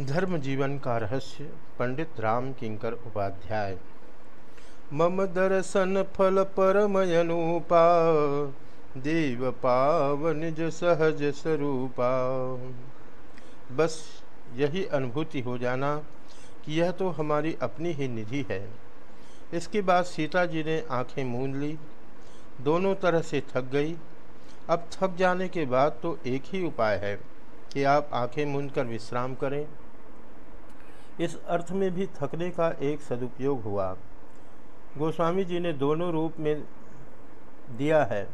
धर्म जीवन का रहस्य पंडित राम किंकर उपाध्याय। मम दर्शन फल परमयनूपा, देव पाव निज सहज स्वरूपा। बस यही अनुभूति हो जाना कि यह तो हमारी अपनी ही निधि है। इसके बाद सीता जी ने आँखें मूंद ली, दोनों तरह से थक गई। अब थक जाने के बाद तो एक ही उपाय है कि आप आँखें मूंद कर विश्राम करें। इस अर्थ में भी थकने का एक सदुपयोग हुआ। गोस्वामी जी ने दोनों रूप में दिया है।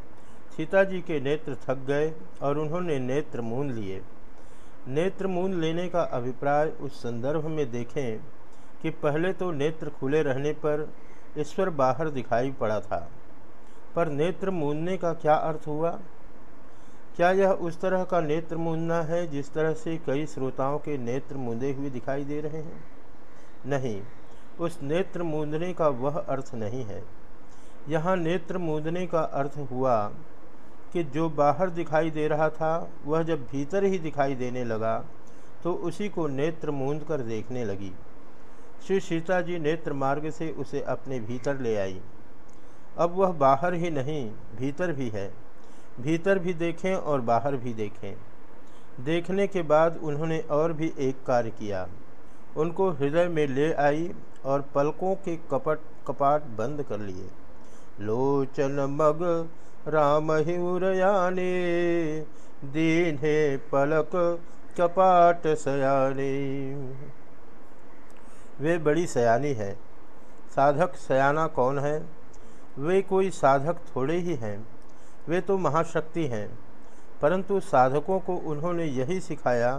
सीता जी के नेत्र थक गए और उन्होंने नेत्र मून लिए। नेत्र मून लेने का अभिप्राय उस संदर्भ में देखें कि पहले तो नेत्र खुले रहने पर ईश्वर बाहर दिखाई पड़ा था। पर नेत्र मूंदने का क्या अर्थ हुआ? क्या यह उस तरह का नेत्र मूंदना है जिस तरह से कई श्रोताओं के नेत्र मूंदे हुए दिखाई दे रहे हैं? नहीं, उस नेत्र मूंदने का वह अर्थ नहीं है। यहाँ नेत्र मूंदने का अर्थ हुआ कि जो बाहर दिखाई दे रहा था, वह जब भीतर ही दिखाई देने लगा तो उसी को नेत्र मूंद कर देखने लगी। श्री सीता जी नेत्र मार्ग से उसे अपने भीतर ले आई। अब वह बाहर ही नहीं, भीतर भी है। भीतर भी देखें और बाहर भी देखें। देखने के बाद उन्होंने और भी एक कार्य किया। उनको हृदय में ले आई और पलकों के कपट, कपाट बंद कर लिए। लोचन मग राम हियाने दीने पलक कपाट सयाने। वे बड़ी सयानी है। साधक सयाना कौन है? वे कोई साधक थोड़े ही हैं। वे तो महाशक्ति हैं। परंतु साधकों को उन्होंने यही सिखाया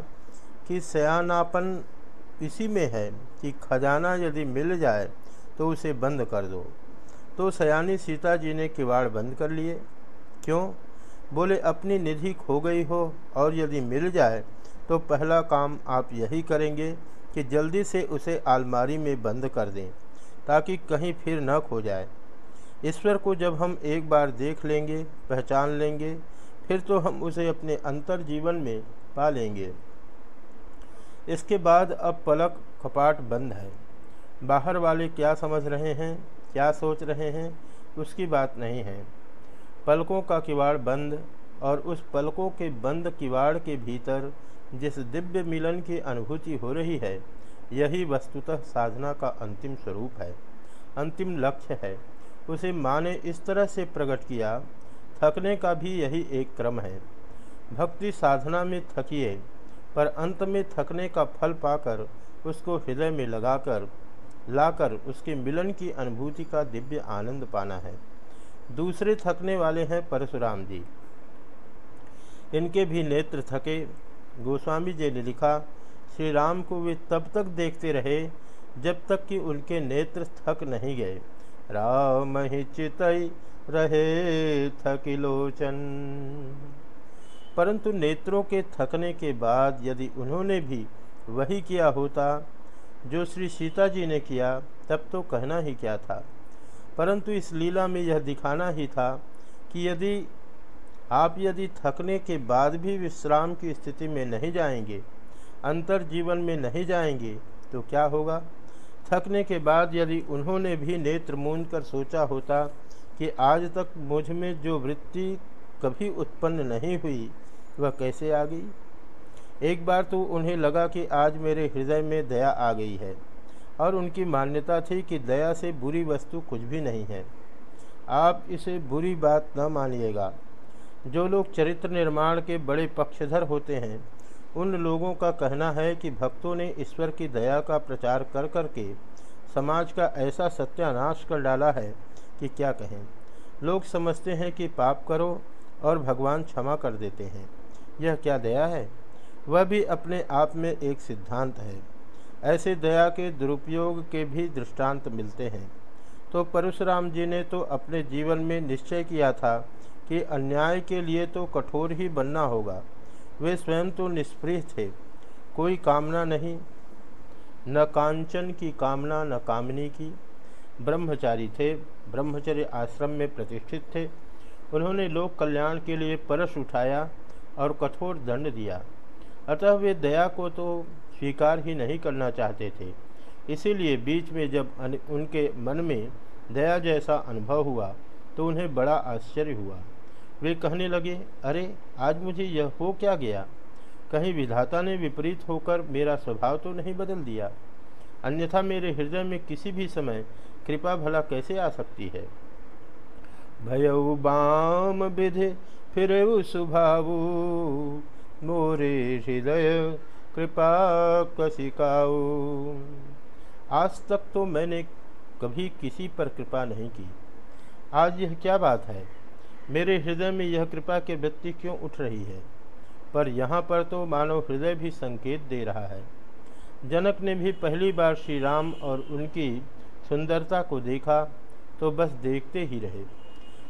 कि सयानापन इसी में है कि खजाना यदि मिल जाए तो उसे बंद कर दो। तो सयानी सीता जी ने किवाड़ बंद कर लिए। क्यों? बोले, अपनी निधि खो गई हो और यदि मिल जाए तो पहला काम आप यही करेंगे कि जल्दी से उसे आलमारी में बंद कर दें, ताकि कहीं फिर न खो जाए। ईश्वर को जब हम एक बार देख लेंगे, पहचान लेंगे, फिर तो हम उसे अपने अंतर जीवन में पा लेंगे। इसके बाद अब पलक कपाट बंद है। बाहर वाले क्या समझ रहे हैं, क्या सोच रहे हैं, उसकी बात नहीं है। पलकों का किवाड़ बंद और उस पलकों के बंद किवाड़ के भीतर जिस दिव्य मिलन की अनुभूति हो रही है, यही वस्तुतः साधना का अंतिम स्वरूप है, अंतिम लक्ष्य है। उसे माँ ने इस तरह से प्रकट किया, थकने का भी यही एक क्रम है। भक्ति साधना में थकिए, पर अंत में थकने का फल पाकर उसको हृदय में लगाकर, लाकर उसके मिलन की अनुभूति का दिव्य आनंद पाना है। दूसरे थकने वाले हैं परशुराम जी। इनके भी नेत्र थके, गोस्वामी जी ने लिखा श्री राम को वे तब तक देखते रहे जब तक कि उनके नेत्र थक नहीं गए। राम ही चित रहे थकिलोचन। परंतु नेत्रों के थकने के बाद यदि उन्होंने भी वही किया होता, जो श्री सीता जी ने किया, तब तो कहना ही क्या था? परंतु इस लीला में यह दिखाना ही था कि यदि आप यदि थकने के बाद भी विश्राम की स्थिति में नहीं जाएँगे अंतर जीवन में नहीं जाएँगे तो क्या होगा? थकने के बाद यदि उन्होंने भी नेत्र मूंद कर सोचा होता कि आज तक मुझमें जो वृत्ति कभी उत्पन्न नहीं हुई, वह कैसे आ गई? एक बार तो उन्हें लगा कि आज मेरे हृदय में दया आ गई है और उनकी मान्यता थी कि दया से बुरी वस्तु कुछ भी नहीं है। आप इसे बुरी बात न मानिएगा। जो लोग चरित्र निर्माण के बड़े पक्षधर होते हैं उन लोगों का कहना है कि भक्तों ने ईश्वर की दया का प्रचार कर करके समाज का ऐसा सत्यानाश कर डाला है कि क्या कहें। लोग समझते हैं कि पाप करो और भगवान क्षमा कर देते हैं। यह क्या दया है? वह भी अपने आप में एक सिद्धांत है। ऐसे दया के दुरुपयोग के भी दृष्टांत मिलते हैं। तो परशुराम जी ने तो अपने जीवन में निश्चय किया था कि अन्याय के लिए तो कठोर ही बनना होगा। वे स्वयं तो निष्प्रिय थे। कोई कामना नहीं, न कांचन की कामना, न कामनी की। ब्रह्मचारी थे, ब्रह्मचर्य आश्रम में प्रतिष्ठित थे। उन्होंने लोक कल्याण के लिए परस उठाया और कठोर दंड दिया। अतः वे दया को तो स्वीकार ही नहीं करना चाहते थे। इसीलिए बीच में जब उनके मन में दया जैसा अनुभव हुआ तो उन्हें बड़ा आश्चर्य हुआ। वे कहने लगे, अरे, आज मुझे यह हो क्या गया? कहीं विधाता ने विपरीत होकर मेरा स्वभाव तो नहीं बदल दिया। अन्यथा मेरे हृदय में किसी भी समय कृपा भला कैसे आ सकती है? भयऊ बाम विधि, फिर सुभावु। मोरे हृदय, कृपा कसिकाऊ आज तक तो मैंने कभी किसी पर कृपा नहीं की। आज यह क्या बात है? मेरे हृदय में यह कृपा की वृत्ति क्यों उठ रही है? पर यहाँ पर तो मानव हृदय भी संकेत दे रहा है। जनक ने भी पहली बार श्री राम और उनकी सुंदरता को देखा तो बस देखते ही रहे।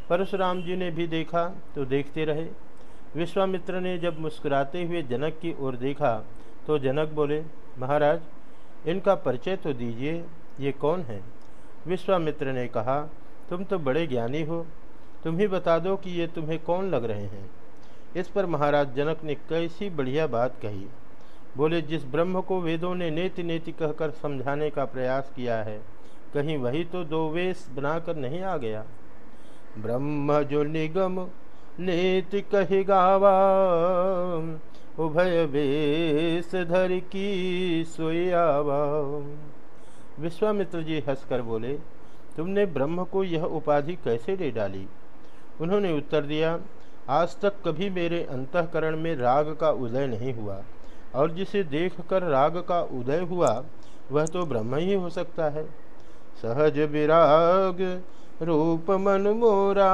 परशुराम जी ने भी देखा तो देखते रहे। विश्वामित्र ने जब मुस्कुराते हुए जनक की ओर देखा तो जनक बोले, महाराज, इनका परिचय तो दीजिए, ये कौन है? विश्वामित्र ने कहा, तुम तो बड़े ज्ञानी हो। तुम ही बता दो कि ये तुम्हें कौन लग रहे हैं? इस पर महाराज जनक ने कैसी बढ़िया बात कही। बोले, जिस ब्रह्म को वेदों ने नेति नेति कहकर समझाने का प्रयास किया है, कहीं वही तो दो वेश बनाकर नहीं आ गया। ब्रह्म जो निगम नेति कही गावा, उभय वेश धर की सोयावा विश्वामित्र जी हंसकर बोले, तुमने ब्रह्म को यह उपाधि कैसे दे डाली? उन्होंने उत्तर दिया, आज तक कभी मेरे अंतकरण में राग का उदय नहीं हुआ, और जिसे देखकर राग का उदय हुआ, वह तो ब्रह्म ही हो सकता है। सहज विराग रूप मन मोरा,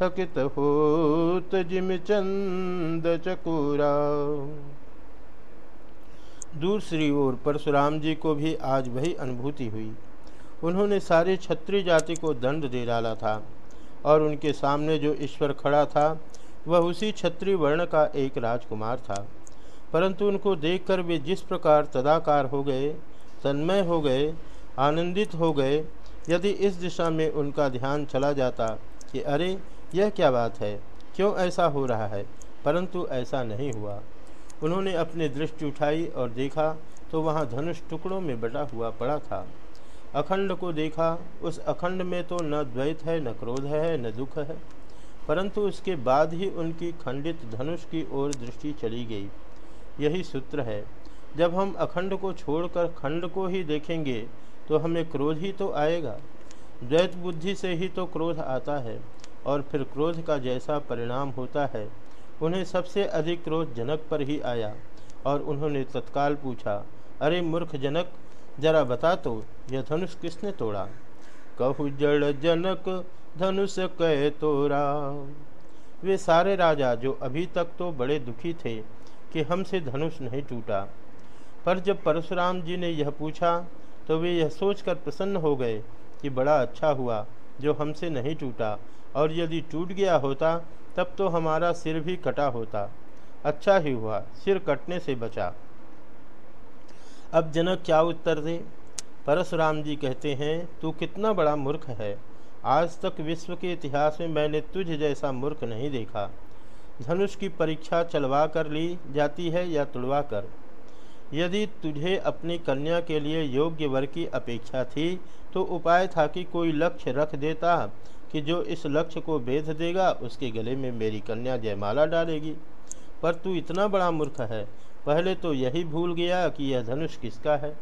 थकित होत जिम चंद चकुरा। दूसरी ओर परशुराम जी को भी आज वही अनुभूति हुई। उन्होंने सारे क्षत्रिय जाति को दंड दे डाला था। और उनके सामने जो ईश्वर खड़ा था, वह उसी क्षत्रिय वर्ण का एक राजकुमार था। परंतु उनको देखकर वे जिस प्रकार तदाकार हो गए, तन्मय हो गए, आनंदित हो गए, यदि इस दिशा में उनका ध्यान चला जाता कि अरे, यह क्या बात है? क्यों ऐसा हो रहा है? परंतु ऐसा नहीं हुआ। उन्होंने अपनी दृष्टि उठाई और देखा तो वहाँ धनुष टुकड़ों में बटा हुआ पड़ा था। अखंड को देखा, उस अखंड में तो न द्वैत है, न क्रोध है, न दुख है। परंतु उसके बाद ही उनकी खंडित धनुष की ओर दृष्टि चली गई। यही सूत्र है, जब हम अखंड को छोड़कर खंड को ही देखेंगे तो हमें क्रोध ही तो आएगा। द्वैत बुद्धि से ही तो क्रोध आता है, और फिर क्रोध का जैसा परिणाम होता है, उन्हें सबसे अधिक क्रोध जनक पर ही आया, और उन्होंने तत्काल पूछा, अरे मूर्ख जनक जरा बता तो यह धनुष किसने तोड़ा? कहु जड़ जनक, धनुष कह तोड़ा वे सारे राजा जो अभी तक तो बड़े दुखी थे कि हमसे धनुष नहीं टूटा। पर जब परशुराम जी ने यह पूछा तो वे यह सोचकर प्रसन्न हो गए कि बड़ा अच्छा हुआ जो हमसे नहीं टूटा, और यदि टूट गया होता, तब तो हमारा सिर भी कटा होता। अच्छा ही हुआ, सिर कटने से बचा। अब जनक क्या उत्तर दे? परशुराम जी कहते हैं, तू कितना बड़ा मूर्ख है। आज तक विश्व के इतिहास में मैंने तुझ जैसा मूर्ख नहीं देखा। धनुष की परीक्षा चलवा कर ली जाती है या तुड़वा कर। यदि तुझे अपनी कन्या के लिए योग्य वर की अपेक्षा थी तो उपाय था कि कोई लक्ष्य रख देता कि जो इस लक्ष्य को भेद देगा, उसके गले में मेरी कन्या जयमाला डालेगी। पर तू इतना बड़ा मूर्ख है पहले तो यही भूल गया कि यह धनुष किसका है।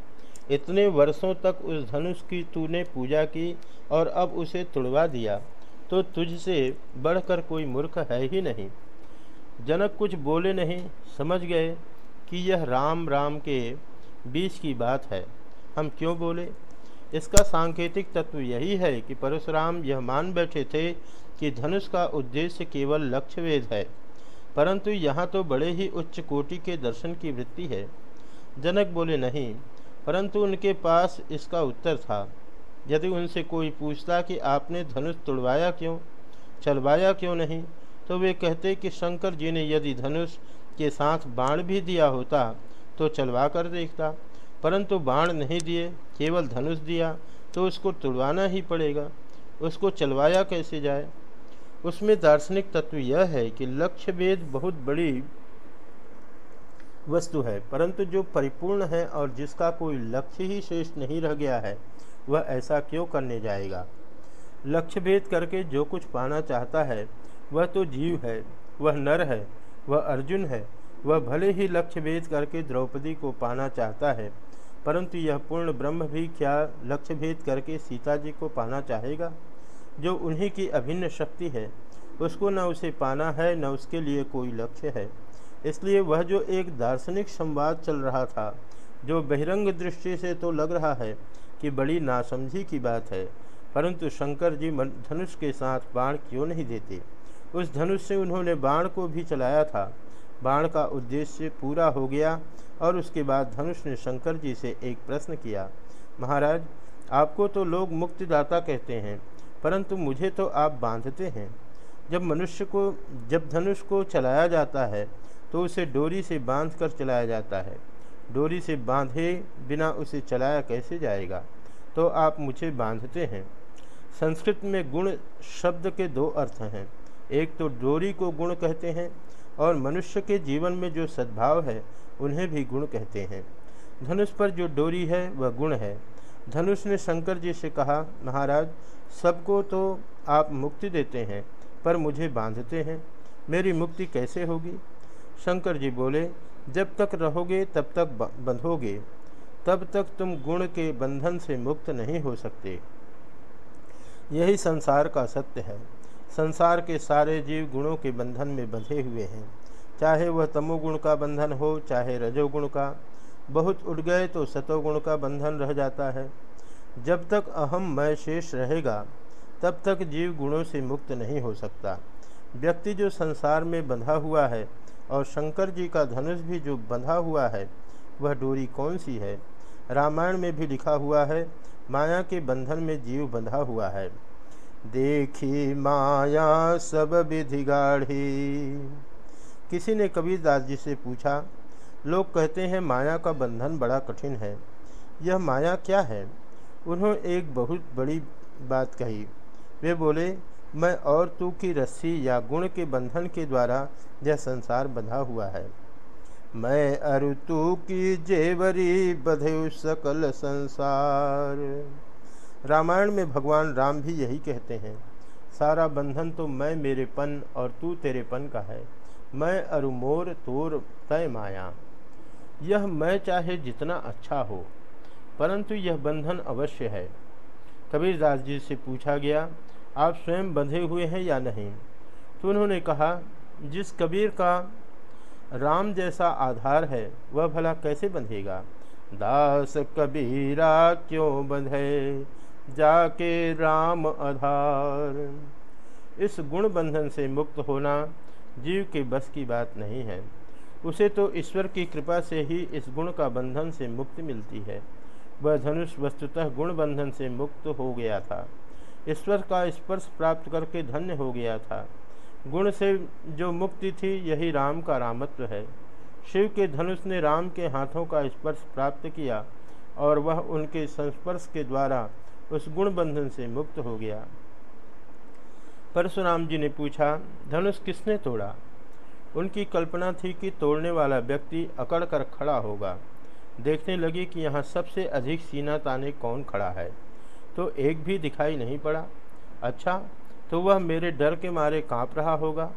इतने वर्षों तक उस धनुष की तूने पूजा की और अब उसे तुड़वा दिया तो तुझसे बढ़कर कोई मूर्ख है ही नहीं। जनक कुछ बोले नहीं, समझ गए कि यह राम राम के बीच की बात है। हम क्यों बोले? इसका सांकेतिक तत्व यही है कि परशुराम यह मान बैठे थे कि धनुष का उद्देश्य केवल लक्ष्य वेद है। परंतु यहाँ तो बड़े ही उच्च कोटि के दर्शन की वृत्ति है। जनक बोले, नहीं, परंतु उनके पास इसका उत्तर था। यदि उनसे कोई पूछता कि आपने धनुष तुड़वाया क्यों, चलवाया क्यों नहीं तो वे कहते कि शंकर जी ने यदि धनुष के साथ बाण भी दिया होता तो चलवा कर देखता। परंतु बाण नहीं दिए, केवल धनुष दिया तो उसको तुड़वाना ही पड़ेगा। उसको चलवाया कैसे जाए? उसमें दार्शनिक तत्व यह है कि लक्ष्य वेद बहुत बड़ी वस्तु है, परंतु जो परिपूर्ण है और जिसका कोई लक्ष्य ही शेष नहीं रह गया है, वह ऐसा क्यों करने जाएगा? लक्ष्य भेद करके जो कुछ पाना चाहता है, वह तो जीव है, वह नर है, वह अर्जुन है, वह भले ही लक्ष्य भेद करके द्रौपदी को पाना चाहता है, परंतु यह पूर्ण ब्रह्म भी क्या लक्ष्य भेद करके सीता जी को पाना चाहेगा? जो उन्हीं की अभिन्न शक्ति है, उसको न उसे पाना है, न उसके लिए कोई लक्ष्य है। इसलिए वह जो एक दार्शनिक संवाद चल रहा था, जो बहिरंग दृष्टि से तो लग रहा है कि बड़ी नासमझी की बात है, परंतु शंकर जी धनुष के साथ बाण क्यों नहीं देते? उस धनुष से उन्होंने बाण को भी चलाया था। बाण का उद्देश्य पूरा हो गया और उसके बाद धनुष ने शंकर जी से एक प्रश्न किया, महाराज, आपको तो लोग मुक्तिदाता कहते हैं परंतु मुझे तो आप बांधते हैं। जब मनुष्य को, जब धनुष को चलाया जाता है तो उसे डोरी से बाँध कर चलाया जाता है। डोरी से बांधे बिना उसे चलाया कैसे जाएगा? तो आप मुझे बांधते हैं। संस्कृत में गुण शब्द के दो अर्थ हैं। एक तो डोरी को गुण कहते हैं और मनुष्य के जीवन में जो सद्भाव है, उन्हें भी गुण कहते हैं। धनुष पर जो डोरी है, वह गुण है। धनुष ने शंकर जी से कहा, महाराज सबको तो आप मुक्ति देते हैं, पर मुझे बांधते हैं। मेरी मुक्ति कैसे होगी? शंकर जी बोले, जब तक रहोगे तब तक बंधोगे। तब तक तुम गुण के बंधन से मुक्त नहीं हो सकते। यही संसार का सत्य है। संसार के सारे जीव गुणों के बंधन में बंधे हुए हैं। चाहे वह तमोगुण का बंधन हो, चाहे रजोगुण का। बहुत उठ गए तो सतोगुण का बंधन रह जाता है। जब तक अहम मय शेष रहेगा, तब तक जीव गुणों से मुक्त नहीं हो सकता। व्यक्ति जो संसार में बंधा हुआ है और शंकर जी का धनुष भी जो बंधा हुआ है, वह डोरी कौन सी है? रामायण में भी लिखा हुआ है, माया के बंधन में जीव बंधा हुआ है। देखी माया सब विधि गाढ़ी। किसी ने कबीरदास जी से पूछा, लोग कहते हैं माया का बंधन बड़ा कठिन है। यह माया क्या है? उन्होंने एक बहुत बड़ी बात कही। वे बोले, मैं और तू की रस्सी या गुण के बंधन के द्वारा यह संसार बंधा हुआ है। मैं अरु तू की जेवरी बधे सकल संसार। रामायण में भगवान राम भी यही कहते हैं, सारा बंधन तो मैं मेरेपन और तू तेरेपन का है। मैं अरुमोर तोर, तय माया। यह मैं चाहे जितना अच्छा हो परंतु यह बंधन अवश्य है। कबीरदास जी से पूछा गया, आप स्वयं बंधे हुए हैं या नहीं? तो उन्होंने कहा, जिस कबीर का राम जैसा आधार है, वह भला कैसे बंधेगा? दास कबीरा क्यों बंधे? जाके राम आधार। इस गुण बंधन से मुक्त होना जीव के बस की बात नहीं है। उसे तो ईश्वर की कृपा से ही इस गुण का बंधन से मुक्ति मिलती है। वह धनुष वस्तुतः गुण बंधन से मुक्त हो गया था। ईश्वर का स्पर्श प्राप्त करके धन्य हो गया था। गुण से जो मुक्ति थी, यही राम का रामत्व है। शिव के धनुष ने राम के हाथों का स्पर्श प्राप्त किया और वह उनके संस्पर्श के द्वारा उस गुण बंधन से मुक्त हो गया। परशुराम जी ने पूछा, धनुष किसने तोड़ा? उनकी कल्पना थी कि तोड़ने वाला व्यक्ति अकड़ कर खड़ा होगा। देखने लगे कि यहाँ सबसे अधिक सीना ताने कौन खड़ा है। तो एक भी दिखाई नहीं पड़ा। अच्छा तो वह मेरे डर के मारे काँप रहा होगा।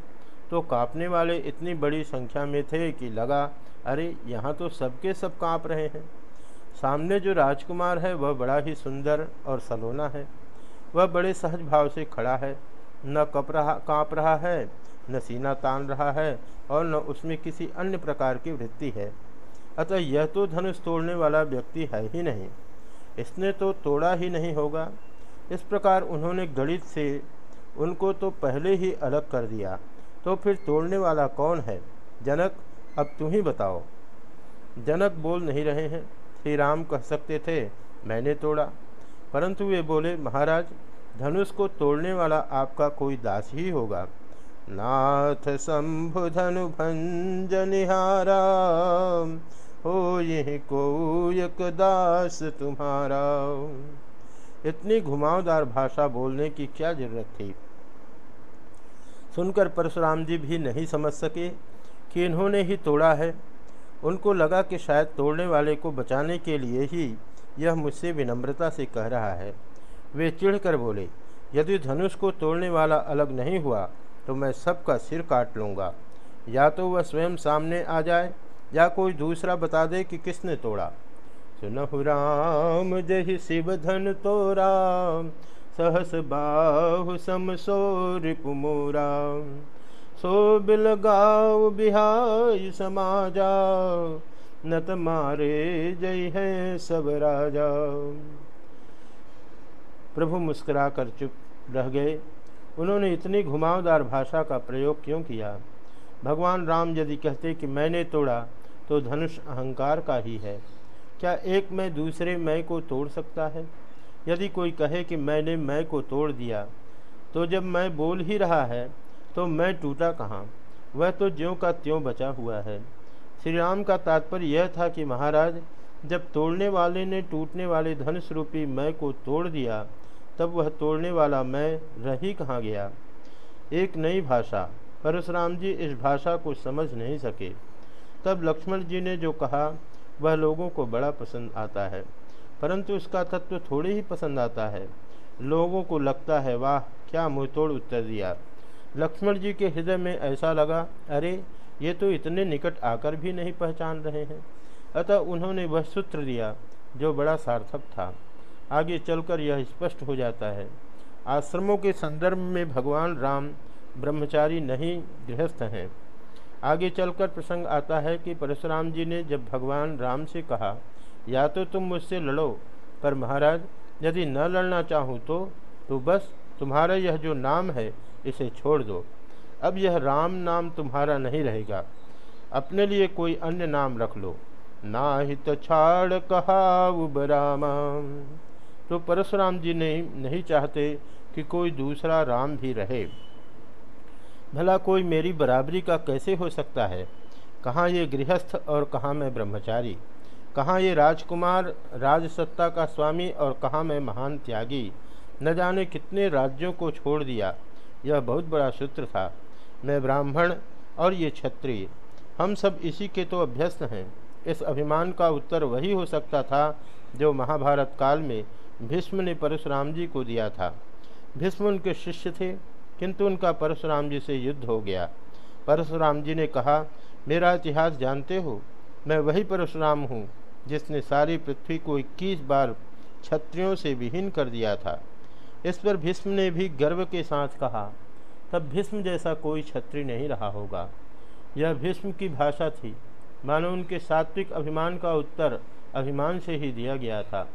तो कांपने वाले इतनी बड़ी संख्या में थे कि लगा, अरे, यहाँ तो सबके सब काँप रहे हैं। सामने जो राजकुमार है, वह बड़ा ही सुंदर और सलोना है। वह बड़े सहज भाव से खड़ा है। न कप रहा, काँप रहा है, न सीना तान रहा है और न उसमें किसी अन्य प्रकार की वृत्ति है। अतः यह तो धनुष तोड़ने वाला व्यक्ति है ही नहीं। इसने तो तोड़ा ही नहीं होगा। इस प्रकार उन्होंने गणित से उनको तो पहले ही अलग कर दिया। तो फिर तोड़ने वाला कौन है? जनक, अब तुम ही बताओ। जनक बोल नहीं रहे हैं। श्री राम कह सकते थे, मैंने तोड़ा। परंतु वे बोले, महाराज, धनुष को तोड़ने वाला आपका कोई दास ही होगा। नाथ शंभु धनु भंजनिहारा हो यही को एक दास तुम्हारा। इतनी घुमावदार भाषा बोलने की क्या ज़रूरत थी? सुनकर परशुराम जी भी नहीं समझ सके कि इन्होंने ही तोड़ा है। उनको लगा कि शायद तोड़ने वाले को बचाने के लिए ही यह मुझसे विनम्रता से कह रहा है। वे चिढ़कर बोले, यदि धनुष को तोड़ने वाला अलग नहीं हुआ तो मैं सबका सिर काट लूँगा। या तो वह स्वयं सामने आ जाए या कोई दूसरा बता दे कि किसने तोड़ा? सुनहु राम जही शिव धन तोरा सहस बाहु सम सो रिपुमोरा सो बिल गाव बिहाय समाजा, नत मारे जय है सब राजा। प्रभु मुस्कुराकर चुप रह गए। उन्होंने इतनी घुमावदार भाषा का प्रयोग क्यों किया? भगवान राम यदि कहते कि मैंने तोड़ा तो धनुष अहंकार का ही है। क्या एक मैं दूसरे मैं को तोड़ सकता है? यदि कोई कहे कि मैंने मैं को तोड़ दिया तो जब मैं बोल ही रहा है तो मैं टूटा कहाँ? वह तो ज्यों का त्यों बचा हुआ है। श्री राम का तात्पर्य यह था कि महाराज, जब तोड़ने वाले ने टूटने वाले धनुष रूपी मैं को तोड़ दिया, तब वह तोड़ने वाला मैं रह कहाँ गया? एक नई भाषा। परशुराम जी इस भाषा को समझ नहीं सके। तब लक्ष्मण जी ने जो कहा, वह लोगों को बड़ा पसंद आता है, परंतु उसका तत्व थोड़े ही पसंद आता है। लोगों को लगता है, वाह, क्या मुँहतोड़ उत्तर दिया। लक्ष्मण जी के हृदय में ऐसा लगा, अरे, ये तो इतने निकट आकर भी नहीं पहचान रहे हैं। अतः उन्होंने वह सूत्र दिया, जो बड़ा सार्थक था। आगे चलकर यह स्पष्ट हो जाता है, आश्रमों के संदर्भ में भगवान राम ब्रह्मचारी नहीं, गृहस्थ हैं। आगे चलकर प्रसंग आता है कि परशुराम जी ने जब भगवान राम से कहा, या तो तुम मुझसे लड़ो, पर महाराज, यदि न लड़ना चाहूँ तो तो बस तुम्हारा यह जो नाम है, इसे छोड़ दो। अब यह राम नाम तुम्हारा नहीं रहेगा। अपने लिए कोई अन्य नाम रख लो। ना हित छाड़ कहा उबराम तो परशुराम जी ने नहीं चाहते कि कोई दूसरा राम भी रहे। भला कोई मेरी बराबरी का कैसे हो सकता है? कहाँ ये गृहस्थ और कहाँ मैं ब्रह्मचारी? कहाँ ये राजकुमार, राजसत्ता का स्वामी और कहाँ मैं महान त्यागी? न जाने कितने राज्यों को छोड़ दिया। यह बहुत बड़ा सूत्र था। मैं ब्राह्मण और ये क्षत्रिय। हम सब इसी के तो अभ्यस्त हैं। इस अभिमान का उत्तर वही हो सकता था जो महाभारत काल में भीष्म ने परशुराम जी को दिया था। भीष्म उनके शिष्य थे। किंतु उनका परशुराम जी से युद्ध हो गया। परशुराम जी ने कहा, मेरा इतिहास जानते हो? मैं वही परशुराम हूँ, जिसने सारी पृथ्वी को इक्कीस बार छत्रियों से विहीन कर दिया था। इस पर भीष्म ने भी गर्व के साथ कहा, तब भीष्म जैसा कोई छत्री नहीं रहा होगा। यह भीष्म की भाषा थी। मानो उनके सात्विक अभिमान का उत्तर अभिमान से ही दिया गया था।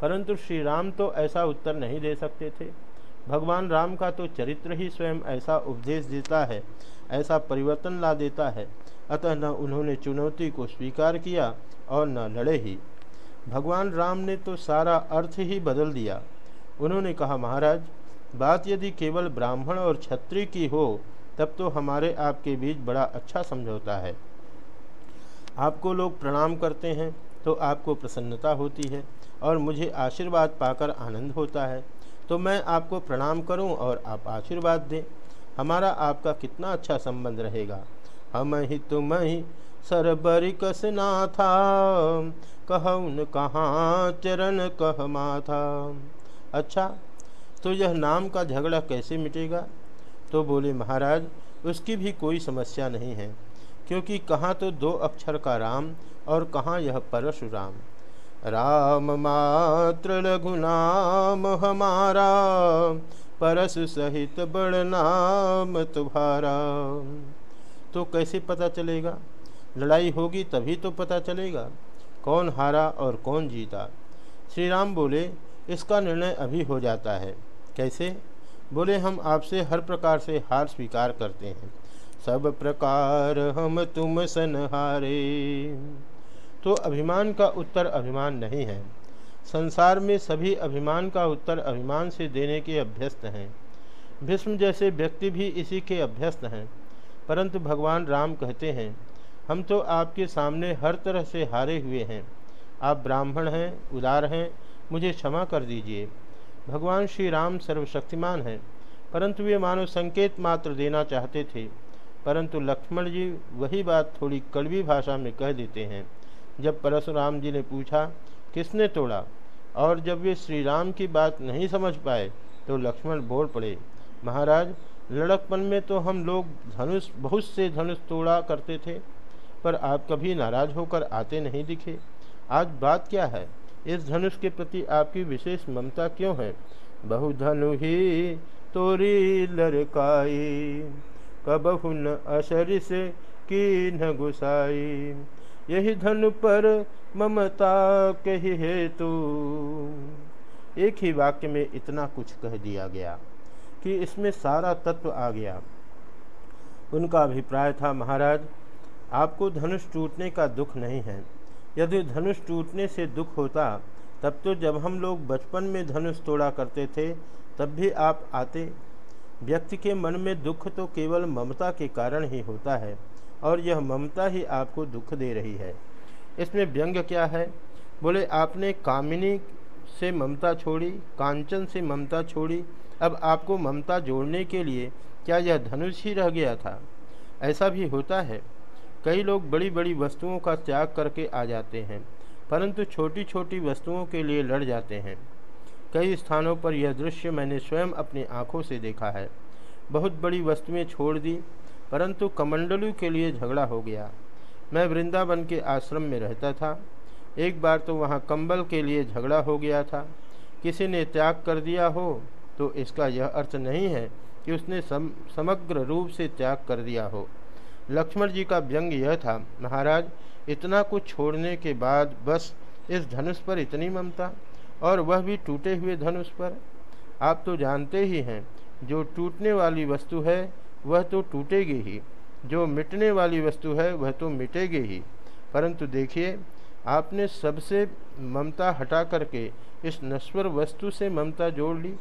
परंतु श्री राम तो ऐसा उत्तर नहीं दे सकते थे। भगवान राम का तो चरित्र ही स्वयं ऐसा उपदेश देता है, ऐसा परिवर्तन ला देता है। अतः न उन्होंने चुनौती को स्वीकार किया और न लड़े ही। भगवान राम ने तो सारा अर्थ ही बदल दिया। उन्होंने कहा, महाराज, बात यदि केवल ब्राह्मण और क्षत्रिय की हो, तब तो हमारे आपके बीच बड़ा अच्छा समझौता है। आपको लोग प्रणाम करते हैं तो आपको प्रसन्नता होती है और मुझे आशीर्वाद पाकर आनंद होता है। तो मैं आपको प्रणाम करूँ और आप आशीर्वाद दें। हमारा आपका कितना अच्छा संबंध रहेगा। हम ही तुम ही सरबरी कसना था कहन कहाँ चरण कह माथा। अच्छा तो यह नाम का झगड़ा कैसे मिटेगा? तो बोले, महाराज, उसकी भी कोई समस्या नहीं है, क्योंकि कहाँ तो दो अक्षर का राम और कहाँ यह परशुराम राम मात्र लघु नाम हमारा, परस सहित बड़ नाम तुम्हारा। तो कैसे पता चलेगा? लड़ाई होगी तभी तो पता चलेगा, कौन हारा और कौन जीता। श्री राम बोले, इसका निर्णय अभी हो जाता है। कैसे? बोले, हम आपसे हर प्रकार से हार स्वीकार करते हैं। सब प्रकार हम तुम सन हारे। तो अभिमान का उत्तर अभिमान नहीं है। संसार में सभी अभिमान का उत्तर अभिमान से देने के अभ्यस्त हैं। भीष्म जैसे व्यक्ति भी इसी के अभ्यस्त हैं। परंतु भगवान राम कहते हैं, हम तो आपके सामने हर तरह से हारे हुए हैं। आप ब्राह्मण हैं, उदार हैं, मुझे क्षमा कर दीजिए। भगवान श्री राम सर्वशक्तिमान हैं। परंतु वे मानव संकेत मात्र देना चाहते थे। परंतु लक्ष्मण जी वही बात थोड़ी कड़वी भाषा में कह देते हैं। जब परशुराम जी ने पूछा, किसने तोड़ा? और जब वे श्री राम की बात नहीं समझ पाए तो लक्ष्मण बोल पड़े, महाराज, लड़कपन में तो हम लोग धनुष, बहुत से धनुष तोड़ा करते थे, पर आप कभी नाराज़ होकर आते नहीं दिखे। आज बात क्या है? इस धनुष के प्रति आपकी विशेष ममता क्यों है? बहुधनु ही तोरी लड़काई, कबहु न असर से की न गुसाई यही धनु पर ममता कही हेतु एक ही वाक्य में इतना कुछ कह दिया गया कि इसमें सारा तत्व आ गया। उनका अभिप्राय था, महाराज, आपको धनुष टूटने का दुख नहीं है। यदि धनुष टूटने से दुख होता, तब तो जब हम लोग बचपन में धनुष तोड़ा करते थे, तब भी आप आते। व्यक्ति के मन में दुख तो केवल ममता के कारण ही होता है। और यह ममता ही आपको दुख दे रही है। इसमें व्यंग क्या है? बोले, आपने कामिनी से ममता छोड़ी, कांचन से ममता छोड़ी, अब आपको ममता जोड़ने के लिए क्या यह धनुष ही रह गया था? ऐसा भी होता है। कई लोग बड़ी बड़ी वस्तुओं का त्याग करके आ जाते हैं, परंतु छोटी छोटी वस्तुओं के लिए लड़ जाते हैं। कई स्थानों पर यह दृश्य मैंने स्वयं अपनी आँखों से देखा है। बहुत बड़ी वस्तुएँ छोड़ दी परंतु कमंडलू के लिए झगड़ा हो गया। मैं वृंदावन के आश्रम में रहता था। एक बार तो वहाँ कंबल के लिए झगड़ा हो गया था। किसी ने त्याग कर दिया हो तो इसका यह अर्थ नहीं है कि उसने सम, समग्र रूप से त्याग कर दिया हो। लक्ष्मण जी का व्यंग यह था महाराज इतना कुछ छोड़ने के बाद बस इस धनुष पर इतनी ममता और वह भी टूटे हुए धनुष पर? आप तो जानते ही हैं जो टूटने वाली वस्तु है वह तो टूटेगी ही। जो मिटने वाली वस्तु है, वह तो मिटेगी ही। परंतु देखिए, आपने सबसे ममता हटा करके इस नश्वर वस्तु से ममता जोड़ ली।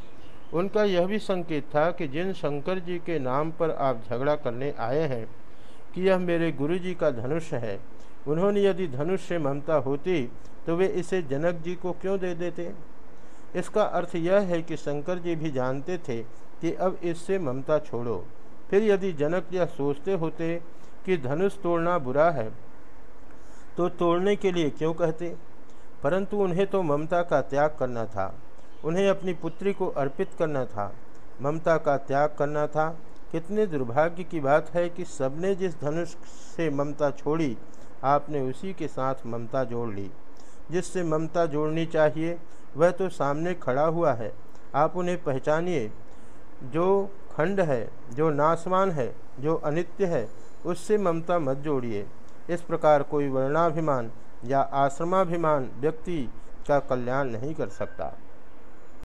उनका यह भी संकेत था कि जिन शंकर जी के नाम पर आप झगड़ा करने आए हैं, कि यह मेरे गुरु जी का धनुष है। उन्होंने यदि धनुष से ममता होती तो वे इसे जनक जी को क्यों दे देते? इसका अर्थ यह है कि शंकर जी भी जानते थे कि अब इससे ममता छोड़ो। फिर यदि जनक यह सोचते होते कि धनुष तोड़ना बुरा है तो तोड़ने के लिए क्यों कहते? परंतु उन्हें तो ममता का त्याग करना था। उन्हें अपनी पुत्री को अर्पित करना था। ममता का त्याग करना था। कितने दुर्भाग्य की बात है कि सबने जिस धनुष से ममता छोड़ी, आपने उसी के साथ ममता जोड़ ली। जिससे ममता जोड़नी चाहिए, वह तो सामने खड़ा हुआ है। आप उन्हें पहचानिए। जो खंड है, जो नासवान है, जो अनित्य है, उससे ममता मत जोड़िए। इस प्रकार कोई वर्णाभिमान या आश्रमाभिमान व्यक्ति का कल्याण नहीं कर सकता।